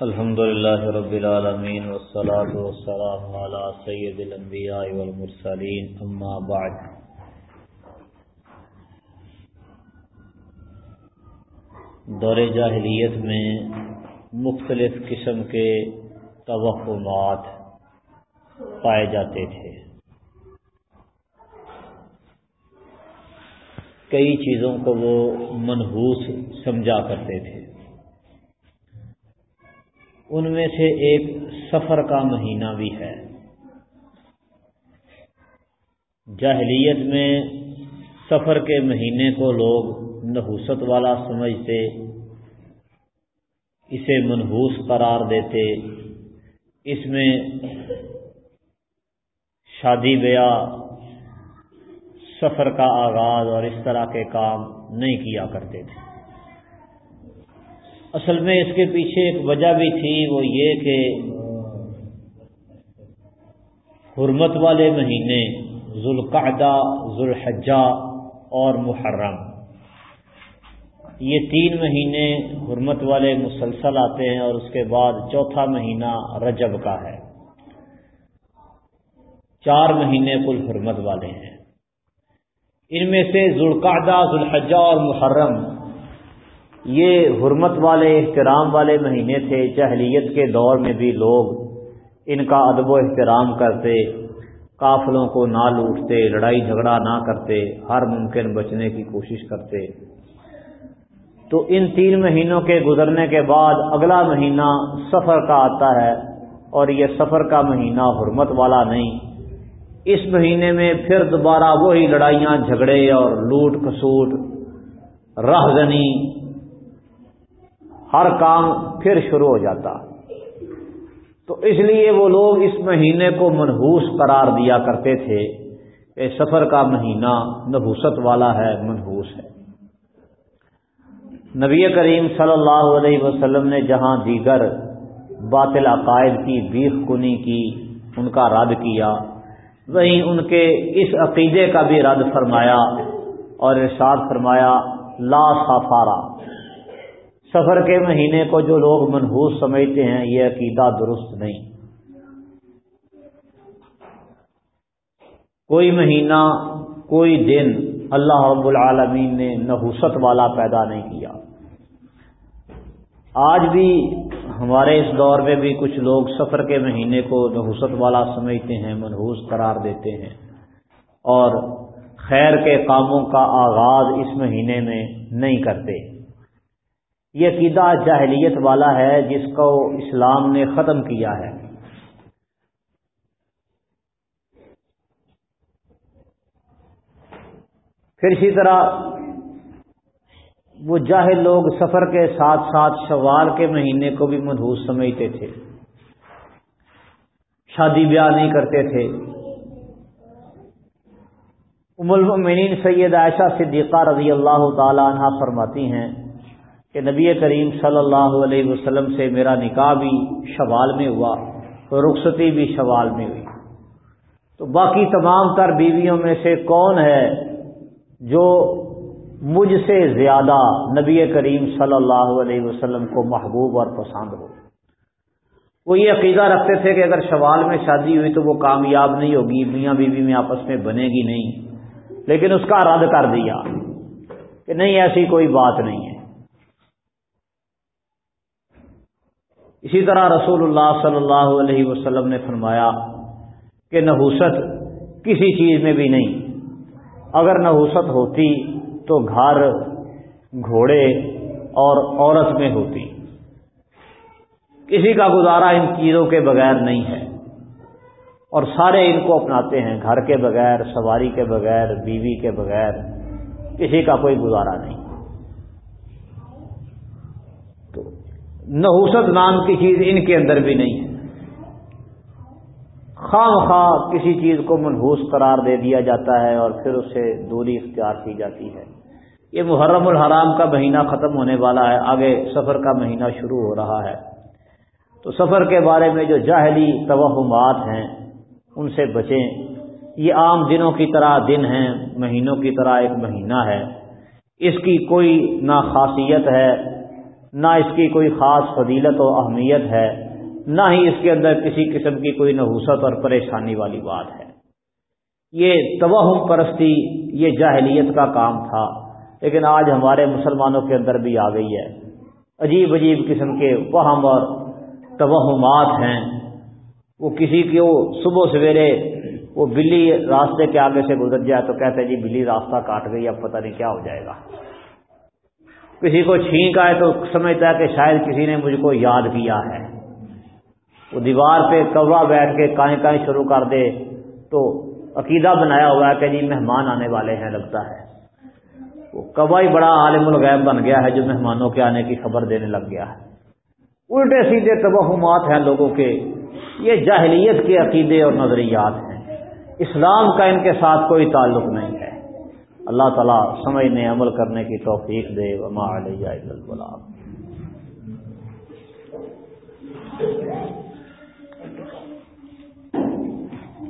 الحمد لله رب العالمين والصلاة والسلام على سيد الأنبياء والمرسلين أما بعد. دور جاہلیت میں مختلف قسم کے توہمات پائے جاتے تھے۔ کئی چیزوں کو وہ منحوس سمجھا کرتے تھے۔ ان میں سے ایک سفر کا مہینہ بھی ہے۔ جاہلیت میں سفر کے مہینے کو لوگ نحوست والا سمجھتے، اسے منحوس قرار دیتے۔ اس میں شادی بیاہ، سفر کا آغاز اور اس طرح کے کام نہیں کیا کرتے تھے۔ اصل میں اس کے پیچھے ایک وجہ بھی تھی، وہ یہ کہ حرمت والے مہینے ذوالقعدہ، ذوالحجہ اور محرم، یہ تین مہینے حرمت والے مسلسل آتے ہیں اور اس کے بعد چوتھا مہینہ رجب کا ہے۔ چار مہینے کل حرمت والے ہیں۔ ان میں سے ذوالقعدہ، ذوالحجہ اور محرم یہ حرمت والے، احترام والے مہینے تھے جہلیت کے دور میں بھی لوگ ان کا ادب و احترام کرتے، قافلوں کو نہ لوٹتے، لڑائی جھگڑا نہ کرتے، ہر ممکن بچنے کی کوشش کرتے۔ تو ان تین مہینوں کے گزرنے کے بعد اگلا مہینہ سفر کا آتا ہے اور یہ سفر کا مہینہ حرمت والا نہیں۔ اس مہینے میں پھر دوبارہ وہی لڑائیاں، جھگڑے اور لوٹ کسوٹ راہزنی ہر کام پھر شروع ہو جاتا۔ تو اس لیے وہ لوگ اس مہینے کو منحوس قرار دیا کرتے تھے کہ سفر کا مہینہ نبوست والا ہے، منحوس ہے۔ نبی کریم صلی اللہ علیہ وسلم نے جہاں دیگر باطل عقائد کی بیخ کنی کی، ان کا رد کیا۔ وہیں ان کے اس عقیدے کا بھی رد فرمایا اور ارشاد فرمایا، لا سافارا سفر کے مہینے کو جو لوگ منحوس سمجھتے ہیں، یہ عقیدہ درست نہیں۔ کوئی مہینہ، کوئی دن اللہ رب العالمین نے نحوست والا پیدا نہیں کیا۔ آج بھی ہمارے اس دور میں بھی کچھ لوگ سفر کے مہینے کو نحوست والا سمجھتے ہیں، منحوس قرار دیتے ہیں۔ اور خیر کے کاموں کا آغاز اس مہینے میں نہیں کرتے۔ یہ عقیدہ جاہلیت والا ہے جس کو اسلام نے ختم کیا ہے۔ پھر اسی طرح وہ جاہل لوگ سفر کے ساتھ ساتھ شوال کے مہینے کو بھی منحوس سمجھتے تھے۔ شادی بیاہ نہیں کرتے تھے۔ ام المؤمنین سید عائشہ صدیقہ رضی اللہ تعالی عنہ فرماتی ہیں کہ نبی کریم صلی اللہ علیہ وسلم سے میرا نکاح بھی شوال میں ہوا رخصتی بھی شوال میں ہوئی۔ تو باقی تمام تر بیویوں میں سے کون ہے جو مجھ سے زیادہ نبی کریم صلی اللہ علیہ وسلم کو محبوب اور پسند ہو؟ وہ یہ عقیدہ رکھتے تھے کہ اگر شوال میں شادی ہوئی تو وہ کامیاب نہیں ہوگی، میاں بیوی میں آپس میں بنے گی نہیں۔ لیکن اس کا رد کر دیا کہ نہیں، ایسی کوئی بات نہیں ہے۔ اسی طرح رسول اللہ صلی اللہ علیہ وسلم نے فرمایا کہ نحوست کسی چیز میں بھی نہیں۔ اگر نحوست ہوتی تو گھر، گھوڑے اور عورت میں ہوتی۔ کسی کا گزارا ان چیزوں کے بغیر نہیں ہے۔ اور سارے ان کو اپناتے ہیں، گھر کے بغیر، سواری کے بغیر، بیوی کے بغیر، کسی کا کوئی گزارا نہیں۔ نحوست نام کی چیز ان کے اندر بھی نہیں ہے۔ خواہ خواہ کسی چیز کو منحوس قرار دے دیا جاتا ہے اور پھر اس سے دوری اختیار کی جاتی ہے۔ یہ محرم الحرام کا مہینہ ختم ہونے والا ہے، آگے سفر کا مہینہ شروع ہو رہا ہے۔ تو سفر کے بارے میں جو جاہلی توہمات ہیں، ان سے بچیں۔ یہ عام دنوں کی طرح دن ہیں، مہینوں کی طرح ایک مہینہ ہے۔ اس کی کوئی نہ خاصیت ہے نہ اس کی کوئی خاص فضیلت و اہمیت ہے، نہ ہی اس کے اندر کسی قسم کی کوئی نحوست اور پریشانی والی بات ہے۔ یہ توہم پرستی، یہ جاہلیت کا کام تھا، لیکن آج ہمارے مسلمانوں کے اندر بھی آ گئی ہے۔ عجیب عجیب قسم کے وہم اور توہمات ہیں۔ وہ کسی کو صبح سویرے وہ بلی راستے کے آگے سے گزر جائے تو کہتے ہیں جی بلی راستہ کاٹ گئی، اب پتہ نہیں کیا ہو جائے گا۔ کسی کو چھینک آئے تو سمجھتا ہے کہ شاید کسی نے مجھ کو یاد کیا ہے۔ وہ دیوار پہ کوا بیٹھ کے کہیں کہیں شروع کر دے تو عقیدہ بنایا ہوا ہے کہ جی مہمان آنے والے ہیں لگتا ہے۔ وہ کوا ہی بڑا عالم الغیب بن گیا ہے جو مہمانوں کے آنے کی خبر دینے لگ گیا ہے۔ الٹے سیدھے توہمات ہیں لوگوں کے۔ یہ جاہلیت کے عقیدے اور نظریات ہیں۔ اسلام کا ان کے ساتھ کوئی تعلق نہیں ہے۔ اللہ تعالیٰ سمجھنے عمل کرنے کی توفیق دے وما علیہ البلام